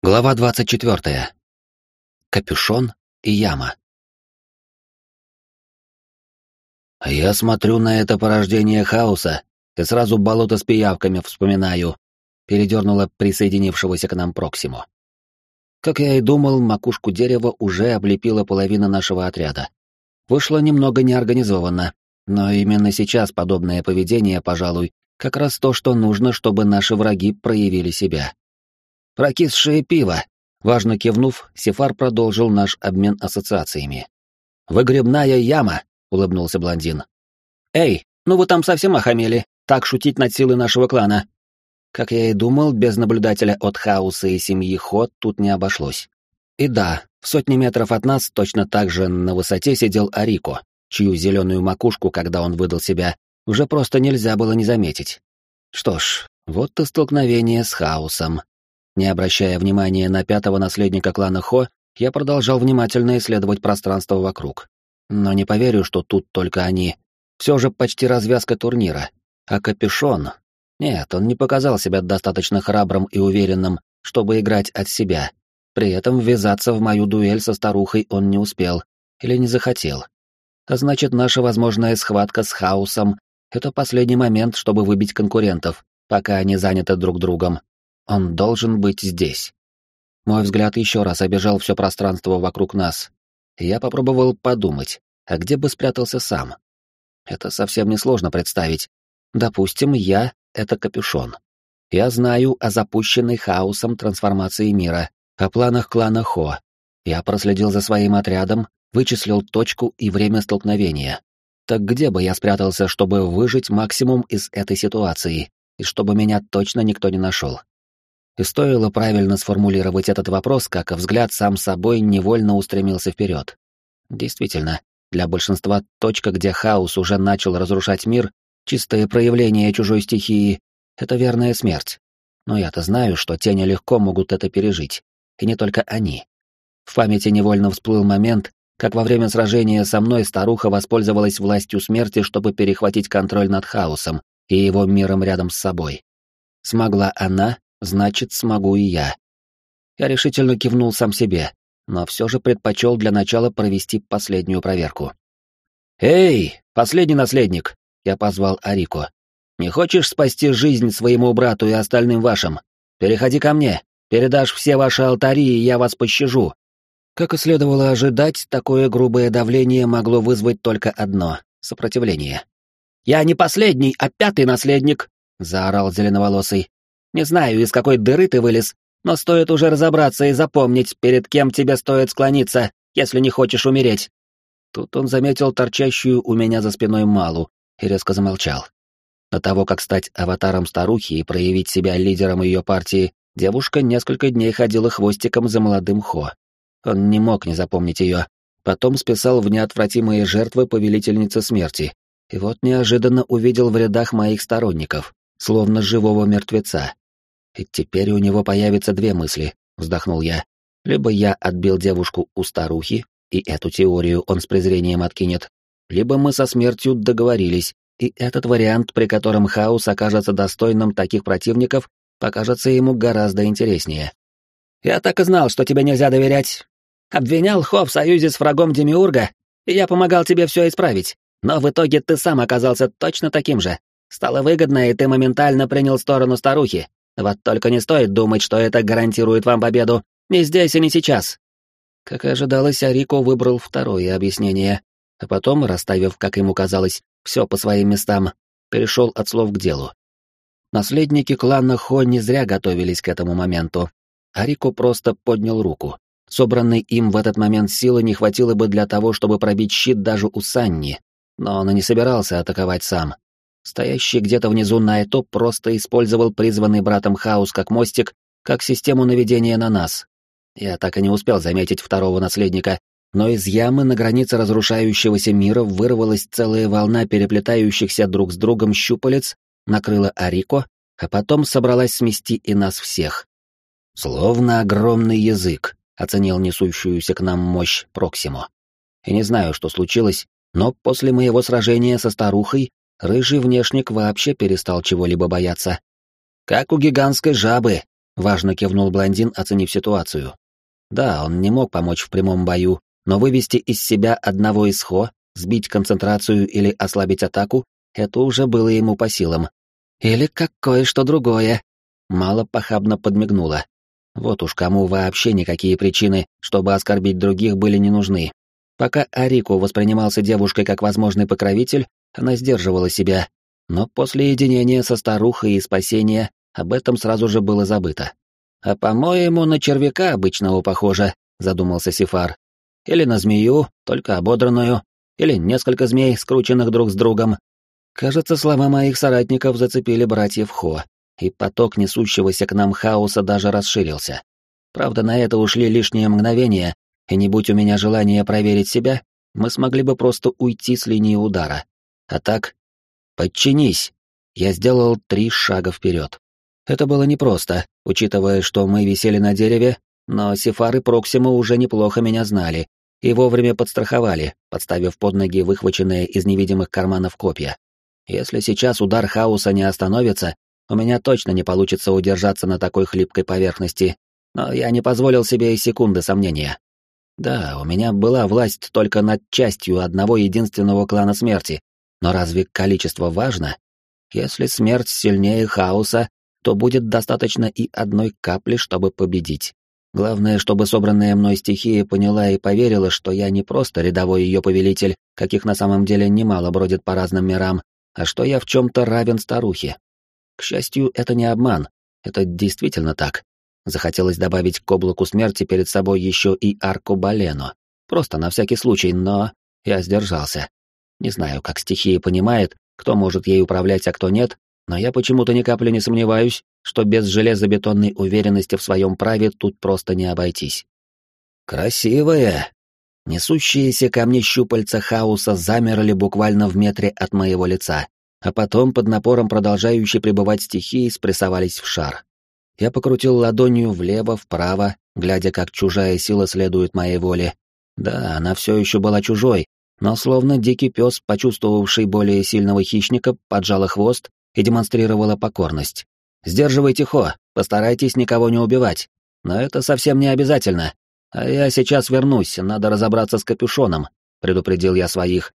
Глава 24. Капюшон и яма. Я смотрю на это порождение хаоса и сразу болото с пиявками вспоминаю, передернула присоединившегося к нам Проксиму. Как я и думал, макушку дерева уже облепила половина нашего отряда. Вышло немного неорганизованно, но именно сейчас подобное поведение, пожалуй, как раз то, что нужно, чтобы наши враги проявили себя. Прокисшее пиво. Важно кивнув, Сефар продолжил наш обмен ассоциациями. «Выгребная яма», — улыбнулся блондин. «Эй, ну вы там совсем охамели, так шутить над силой нашего клана». Как я и думал, без наблюдателя от хаоса и семьи Ход тут не обошлось. И да, в сотни метров от нас точно так же на высоте сидел Арико, чью зеленую макушку, когда он выдал себя, уже просто нельзя было не заметить. Что ж, вот и столкновение с хаосом. Не обращая внимания на пятого наследника клана Хо, я продолжал внимательно исследовать пространство вокруг. Но не поверю, что тут только они. Все же почти развязка турнира. А капюшон... Нет, он не показал себя достаточно храбрым и уверенным, чтобы играть от себя. При этом ввязаться в мою дуэль со старухой он не успел или не захотел. А значит, наша возможная схватка с хаосом — это последний момент, чтобы выбить конкурентов, пока они заняты друг другом. Он должен быть здесь. Мой взгляд еще раз обежал все пространство вокруг нас. я попробовал подумать, а где бы спрятался сам? Это совсем несложно представить. Допустим, я — это капюшон. Я знаю о запущенной хаосом трансформации мира, о планах клана Хо. Я проследил за своим отрядом, вычислил точку и время столкновения. Так где бы я спрятался, чтобы выжить максимум из этой ситуации, и чтобы меня точно никто не нашел? И стоило правильно сформулировать этот вопрос, как взгляд сам собой невольно устремился вперед. Действительно, для большинства точка, где хаос уже начал разрушать мир, чистое проявление чужой стихии — это верная смерть. Но я-то знаю, что тени легко могут это пережить. И не только они. В памяти невольно всплыл момент, как во время сражения со мной старуха воспользовалась властью смерти, чтобы перехватить контроль над хаосом и его миром рядом с собой. Смогла она, значит, смогу и я. Я решительно кивнул сам себе, но все же предпочел для начала провести последнюю проверку. «Эй, последний наследник!» — я позвал Арико. «Не хочешь спасти жизнь своему брату и остальным вашим? Переходи ко мне, передашь все ваши алтари, и я вас пощажу». Как и следовало ожидать, такое грубое давление могло вызвать только одно — сопротивление. «Я не последний, а пятый наследник!» — заорал зеленоволосый. Не знаю, из какой дыры ты вылез, но стоит уже разобраться и запомнить, перед кем тебе стоит склониться, если не хочешь умереть». Тут он заметил торчащую у меня за спиной Малу и резко замолчал. До того, как стать аватаром старухи и проявить себя лидером ее партии, девушка несколько дней ходила хвостиком за молодым Хо. Он не мог не запомнить ее. Потом списал в неотвратимые жертвы повелительницы смерти. И вот неожиданно увидел в рядах моих сторонников словно живого мертвеца. И теперь у него появятся две мысли, вздохнул я. Либо я отбил девушку у старухи, и эту теорию он с презрением откинет, либо мы со смертью договорились, и этот вариант, при котором хаос окажется достойным таких противников, покажется ему гораздо интереснее. «Я так и знал, что тебе нельзя доверять. Обвинял Хо в союзе с врагом Демиурга, и я помогал тебе все исправить. Но в итоге ты сам оказался точно таким же. Стало выгодно, и ты моментально принял сторону старухи. Вот только не стоит думать, что это гарантирует вам победу. Не здесь и не сейчас. Как и ожидалось, Арико выбрал второе объяснение, а потом, расставив, как ему казалось, все по своим местам, перешел от слов к делу. Наследники клана Хо не зря готовились к этому моменту. Арико просто поднял руку. Собранной им в этот момент силы не хватило бы для того, чтобы пробить щит даже у Санни, но он и не собирался атаковать сам. Стоящий где-то внизу Найто просто использовал призванный братом хаос как мостик, как систему наведения на нас. Я так и не успел заметить второго наследника, но из ямы на границе разрушающегося мира вырвалась целая волна переплетающихся друг с другом щупалец, накрыла Арико, а потом собралась смести и нас всех. Словно огромный язык, оценил несущуюся к нам мощь Проксимо. И не знаю, что случилось, но после моего сражения со старухой рыжий внешник вообще перестал чего-либо бояться. Как у гигантской жабы, важно кивнул блондин, оценив ситуацию. Да, он не мог помочь в прямом бою, но вывести из себя одного из хо, сбить концентрацию или ослабить атаку, это уже было ему по силам. Или какое-что другое. Мало похабно подмигнула. Вот уж кому вообще никакие причины, чтобы оскорбить других, были не нужны. Пока Арику воспринимался девушкой как возможный покровитель, она сдерживала себя. Но после единения со старухой и спасения об этом сразу же было забыто. «А по-моему, на червяка обычного похоже», — задумался Сифар. «Или на змею, только ободранную, или несколько змей, скрученных друг с другом». Кажется, слова моих соратников зацепили братьев Хо, и поток несущегося к нам хаоса даже расширился. Правда, на это ушли лишние мгновения, и не будь у меня желания проверить себя, мы смогли бы просто уйти с линии удара. А так... «Подчинись!» Я сделал три шага вперед. Это было непросто, учитывая, что мы висели на дереве, но Сефар и Проксима уже неплохо меня знали и вовремя подстраховали, подставив под ноги выхваченные из невидимых карманов копья. Если сейчас удар хаоса не остановится, у меня точно не получится удержаться на такой хлипкой поверхности, но я не позволил себе и секунды сомнения. Да, у меня была власть только над частью одного единственного клана смерти, но разве количество важно? Если смерть сильнее хаоса, то будет достаточно и одной капли, чтобы победить. Главное, чтобы собранная мной стихия поняла и поверила, что я не просто рядовой ее повелитель, каких на самом деле немало бродит по разным мирам, а что я в чем-то равен старухе. К счастью, это не обман, это действительно так. Захотелось добавить к облаку смерти перед собой еще и арку Балено. Просто на всякий случай, но я сдержался. Не знаю, как стихия понимает, кто может ей управлять, а кто нет, но я почему-то ни капли не сомневаюсь, что без железобетонной уверенности в своем праве тут просто не обойтись. «Красивая!» Несущиеся ко мне щупальца хаоса замерли буквально в метре от моего лица, а потом под напором продолжающей пребывать стихии спрессовались в шар. Я покрутил ладонью влево, вправо, глядя, как чужая сила следует моей воле. Да, она все еще была чужой, но словно дикий пес, почувствовавший более сильного хищника, поджала хвост и демонстрировала покорность. «Сдерживайте хо, постарайтесь никого не убивать. Но это совсем не обязательно. А я сейчас вернусь, надо разобраться с капюшоном», — предупредил я своих.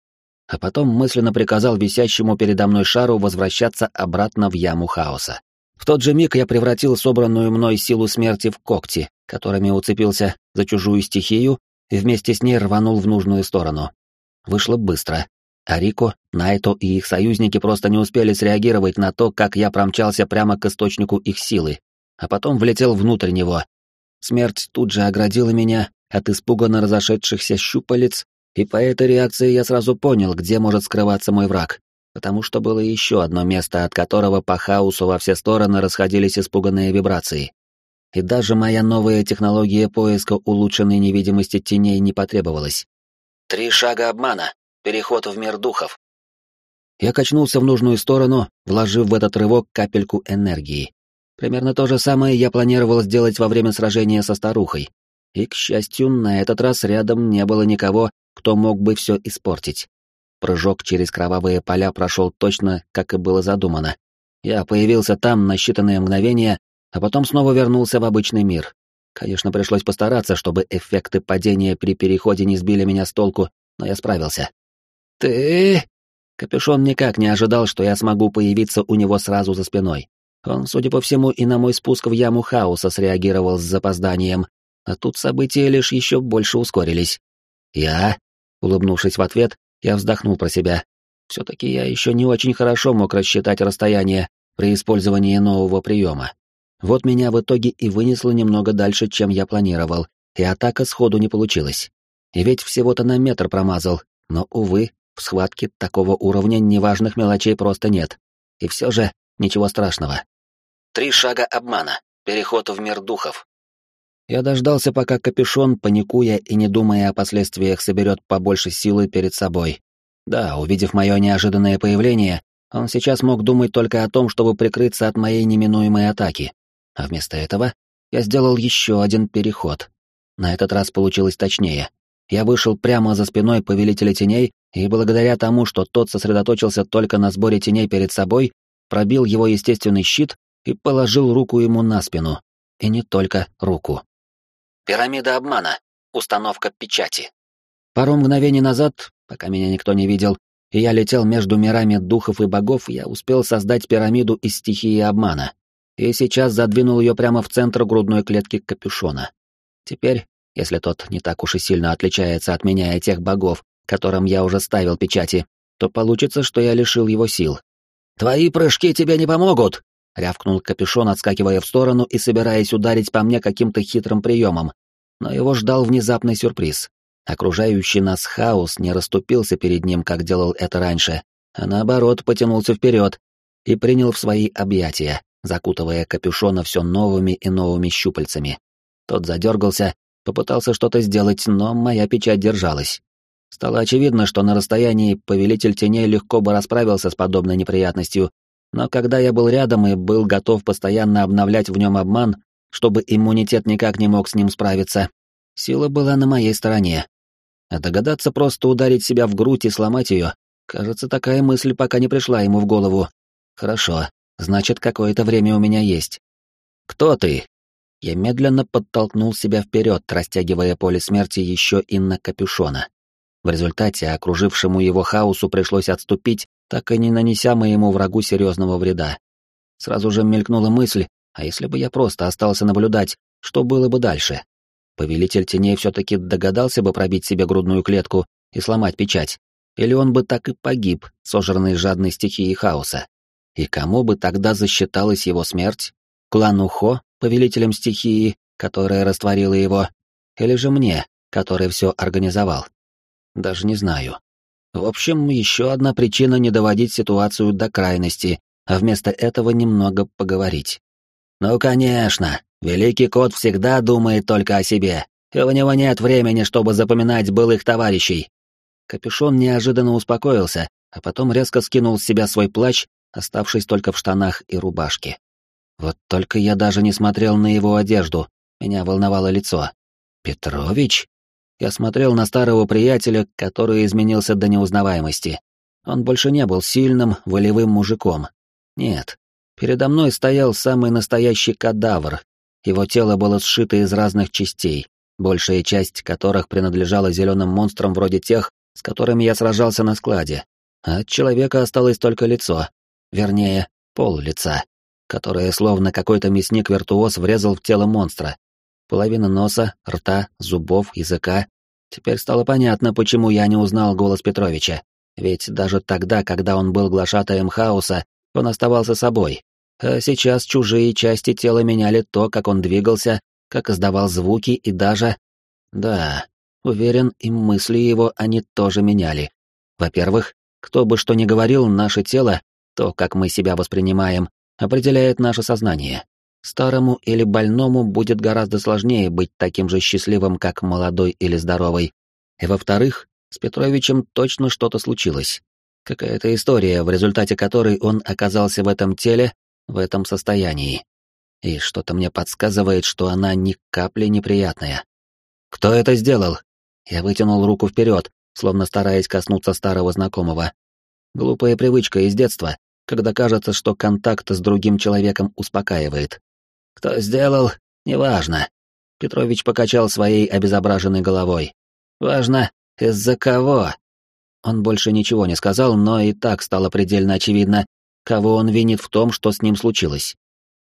А потом мысленно приказал висящему передо мной шару возвращаться обратно в яму хаоса. В тот же миг я превратил собранную мной силу смерти в когти, которыми уцепился за чужую стихию и вместе с ней рванул в нужную сторону. Вышло быстро. Арико, Найто и их союзники просто не успели среагировать на то, как я промчался прямо к источнику их силы, а потом влетел внутрь него. Смерть тут же оградила меня от испуганно разошедшихся щупалец, и по этой реакции я сразу понял, где может скрываться мой враг, потому что было еще одно место, от которого по хаосу во все стороны расходились испуганные вибрации. И даже моя новая технология поиска улучшенной невидимости теней не потребовалась. Три шага обмана. Переход в мир духов. Я качнулся в нужную сторону, вложив в этот рывок капельку энергии. Примерно то же самое я планировал сделать во время сражения со старухой. И, к счастью, на этот раз рядом не было никого, кто мог бы все испортить. Прыжок через кровавые поля прошел точно, как и было задумано. Я появился там на считанные мгновения, а потом снова вернулся в обычный мир. Конечно, пришлось постараться, чтобы эффекты падения при переходе не сбили меня с толку, но я справился. «Ты...» Капюшон никак не ожидал, что я смогу появиться у него сразу за спиной. Он, судя по всему, и на мой спуск в яму хаоса среагировал с запозданием, а тут события лишь еще больше ускорились. «Я...» Улыбнувшись в ответ, я вздохнул про себя. Все-таки я еще не очень хорошо мог рассчитать расстояние при использовании нового приема. Вот меня в итоге и вынесло немного дальше, чем я планировал, и атака сходу не получилась. И ведь всего-то на метр промазал, но, увы, в схватке такого уровня неважных мелочей просто нет. И все же ничего страшного. Три шага обмана. Переход в мир духов. Я дождался, пока капюшон, паникуя и не думая о последствиях, соберет побольше силы перед собой. Да, увидев мое неожиданное появление, он сейчас мог думать только о том, чтобы прикрыться от моей неминуемой атаки. А вместо этого я сделал еще один переход. На этот раз получилось точнее. Я вышел прямо за спиной повелителя теней, и благодаря тому, что тот сосредоточился только на сборе теней перед собой, пробил его естественный щит и положил руку ему на спину. и не только руку. Пирамида обмана. Установка печати. Пару мгновений назад, пока меня никто не видел, и я летел между мирами духов и богов, я успел создать пирамиду из стихии обмана. И сейчас задвинул ее прямо в центр грудной клетки капюшона. Теперь, если тот не так уж и сильно отличается от меня и тех богов, которым я уже ставил печати, то получится, что я лишил его сил. «Твои прыжки тебе не помогут!» — рявкнул капюшон, отскакивая в сторону и собираясь ударить по мне каким-то хитрым приемом. Но его ждал внезапный сюрприз. Окружающий нас хаос не расступился перед ним, как делал это раньше, а наоборот потянулся вперед и принял в свои объятия, закутывая капюшона все новыми и новыми щупальцами. Тот задергался, попытался что-то сделать, но моя печать держалась. Стало очевидно, что на расстоянии повелитель теней легко бы расправился с подобной неприятностью, но когда я был рядом и был готов постоянно обновлять в нем обман, чтобы иммунитет никак не мог с ним справиться, сила была на моей стороне. А догадаться просто ударить себя в грудь и сломать ее, кажется, такая мысль пока не пришла ему в голову. Хорошо, значит, какое-то время у меня есть. «Кто ты?» Я медленно подтолкнул себя вперед, растягивая поле смерти еще и на капюшона. В результате окружившему его хаосу пришлось отступить, так и не нанеся моему врагу серьезного вреда. Сразу же мелькнула мысль, а если бы я просто остался наблюдать, что было бы дальше? Повелитель теней все-таки догадался бы пробить себе грудную клетку и сломать печать. Или он бы так и погиб, сожранный жадной стихией хаоса. И кому бы тогда засчиталась его смерть? Клану Хо, повелителем стихии, которая растворила его, или же мне, который все организовал? Даже не знаю. В общем, еще одна причина не доводить ситуацию до крайности, а вместо этого немного поговорить. Ну, конечно, великий кот всегда думает только о себе, и у него нет времени, чтобы запоминать былых товарищей. Капюшон неожиданно успокоился, а потом резко скинул с себя свой плащ, оставшись только в штанах и рубашке. Вот только я даже не смотрел на его одежду, меня волновало лицо. «Петрович?» Я смотрел на старого приятеля, который изменился до неузнаваемости. Он больше не был сильным, волевым мужиком. Нет. Передо мной стоял самый настоящий кадавр. Его тело было сшито из разных частей, большая часть которых принадлежала зеленым монстрам вроде тех, с которыми я сражался на складе. От человека осталось только лицо. Вернее, пол лица, которое словно какой-то мясник-виртуоз врезал в тело монстра. Половина носа, рта, зубов, языка. Теперь стало понятно, почему я не узнал голос Петровича. Ведь даже тогда, когда он был глашатаем хаоса, он оставался собой. А сейчас чужие части тела меняли то, как он двигался, как издавал звуки и даже... Да, уверен, и мысли его они тоже меняли. Во-первых, кто бы что ни говорил, наше тело, то, как мы себя воспринимаем, определяет наше сознание. Старому или больному будет гораздо сложнее быть таким же счастливым, как молодой или здоровый. И во-вторых, с Петровичем точно что-то случилось. Какая-то история, в результате которой он оказался в этом теле, в этом состоянии. И что-то мне подсказывает, что она ни капли неприятная. «Кто это сделал?» Я вытянул руку вперед, словно стараясь коснуться старого знакомого. Глупая привычка из детства, когда кажется, что контакт с другим человеком успокаивает. Кто сделал, неважно. Петрович покачал своей обезображенной головой. Важно, из-за кого. Он больше ничего не сказал, но и так стало предельно очевидно, кого он винит в том, что с ним случилось.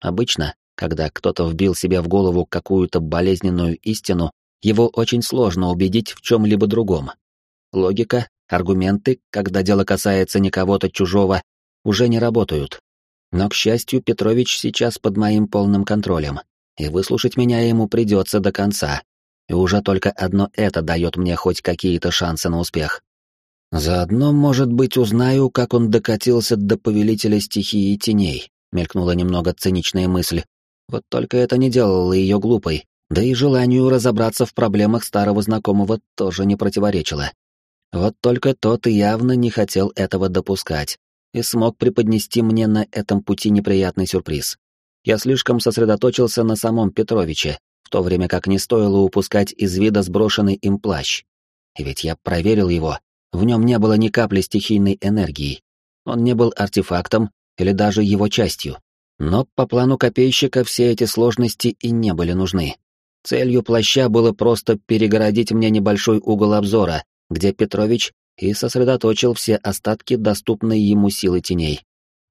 Обычно, когда кто-то вбил себе в голову какую-то болезненную истину, его очень сложно убедить в чем-либо другом. Логика, аргументы, когда дело касается не кого-то чужого, уже не работают. Но, к счастью, Петрович сейчас под моим полным контролем, и выслушать меня ему придется до конца. И уже только одно это дает мне хоть какие-то шансы на успех. Заодно, может быть, узнаю, как он докатился до повелителя стихии теней, мелькнула немного циничная мысль. Вот только это не делало ее глупой, да и желанию разобраться в проблемах старого знакомого тоже не противоречило. Вот только тот явно не хотел этого допускать, и смог преподнести мне на этом пути неприятный сюрприз. Я слишком сосредоточился на самом Петровиче, в то время как не стоило упускать из вида сброшенный им плащ. И ведь я проверил его, в нем не было ни капли стихийной энергии. Он не был артефактом или даже его частью. Но по плану копейщика все эти сложности и не были нужны. Целью плаща было просто перегородить мне небольшой угол обзора, где Петрович и сосредоточил все остатки доступной ему силы теней.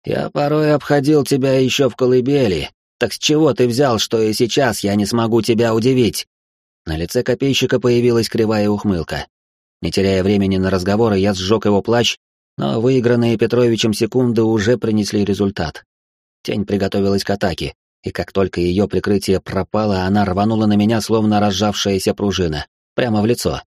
«Я порой обходил тебя еще в колыбели. Так с чего ты взял, что и сейчас я не смогу тебя удивить?» На лице копейщика появилась кривая ухмылка. Не теряя времени на разговоры, я сжег его плащ, но выигранные Петровичем секунды уже принесли результат. Тень приготовилась к атаке, и как только ее прикрытие пропало, она рванула на меня, словно разжавшаяся пружина, прямо в лицо.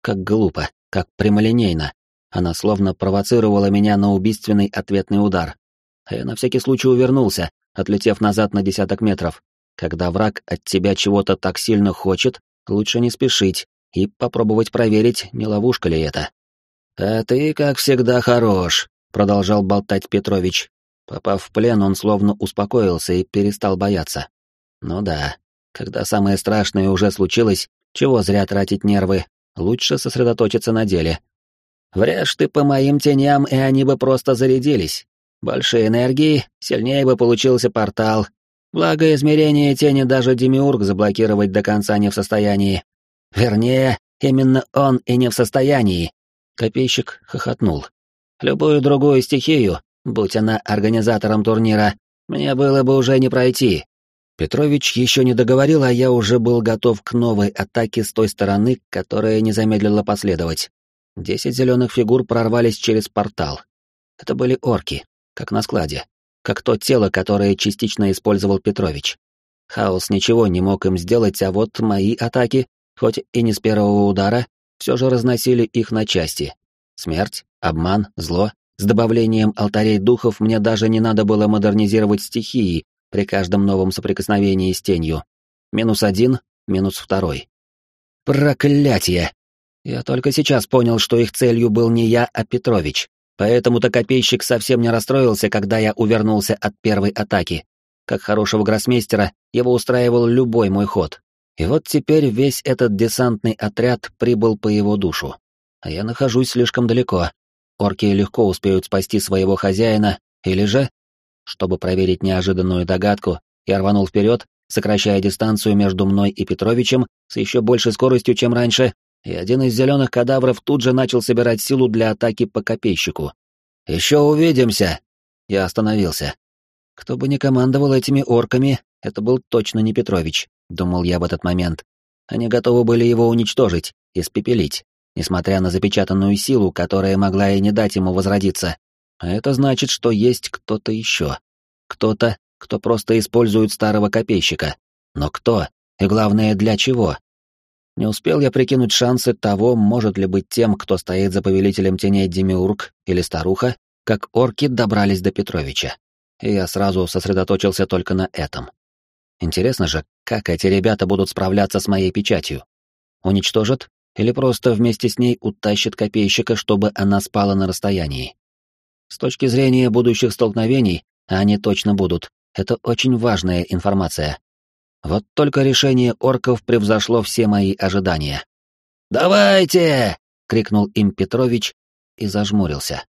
Как глупо, как прямолинейно. Она словно провоцировала меня на убийственный ответный удар. А я на всякий случай увернулся, отлетев назад на десяток метров. Когда враг от тебя чего-то так сильно хочет, лучше не спешить и попробовать проверить, не ловушка ли это. «А ты, как всегда, хорош», — продолжал болтать Петрович, Попав в плен, он словно успокоился и перестал бояться. Ну да, когда самое страшное уже случилось, чего зря тратить нервы, лучше сосредоточиться на деле. Врежь ты по моим теням, и они бы просто зарядились. Больше энергии, сильнее бы получился портал. Благо, измерение тени даже Демиург заблокировать до конца не в состоянии. Вернее, именно он и не в состоянии. Копейщик хохотнул. Любую другую стихию, Будь она организатором турнира, мне было бы уже не пройти. Петрович еще не договорил, а я уже был готов к новой атаке с той стороны, которая не замедлила последовать. Десять зеленых фигур прорвались через портал. Это были орки, как на складе, как то тело, которое частично использовал Петрович. Хаос ничего не мог им сделать, а вот мои атаки, хоть и не с первого удара, все же разносили их на части. Смерть, обман, зло с добавлением алтарей духов мне даже не надо было модернизировать стихии при каждом новом соприкосновении с тенью. Минус один, минус второй. Проклятие! Я только сейчас понял, что их целью был не я, а Петрович. Поэтому-то копейщик совсем не расстроился, когда я увернулся от первой атаки. Как хорошего гроссмейстера, его устраивал любой мой ход. И вот теперь весь этот десантный отряд прибыл по его душу. А я нахожусь слишком далеко, орки легко успеют спасти своего хозяина, или же... Чтобы проверить неожиданную догадку, я рванул вперед, сокращая дистанцию между мной и Петровичем с еще большей скоростью, чем раньше, и один из зеленых кадавров тут же начал собирать силу для атаки по копейщику. «Еще увидимся!» Я остановился. Кто бы ни командовал этими орками, это был точно не Петрович, думал я в этот момент. Они готовы были его уничтожить, испепелить несмотря на запечатанную силу, которая могла и не дать ему возродиться. А это значит, что есть кто-то еще. Кто-то, кто просто использует старого копейщика. Но кто? И главное, для чего? Не успел я прикинуть шансы того, может ли быть тем, кто стоит за повелителем теней Демиург или старуха, как орки добрались до Петровича. И я сразу сосредоточился только на этом. Интересно же, как эти ребята будут справляться с моей печатью? Уничтожат или просто вместе с ней утащит копейщика, чтобы она спала на расстоянии. С точки зрения будущих столкновений, они точно будут, это очень важная информация. Вот только решение орков превзошло все мои ожидания. «Давайте!» — крикнул им Петрович и зажмурился.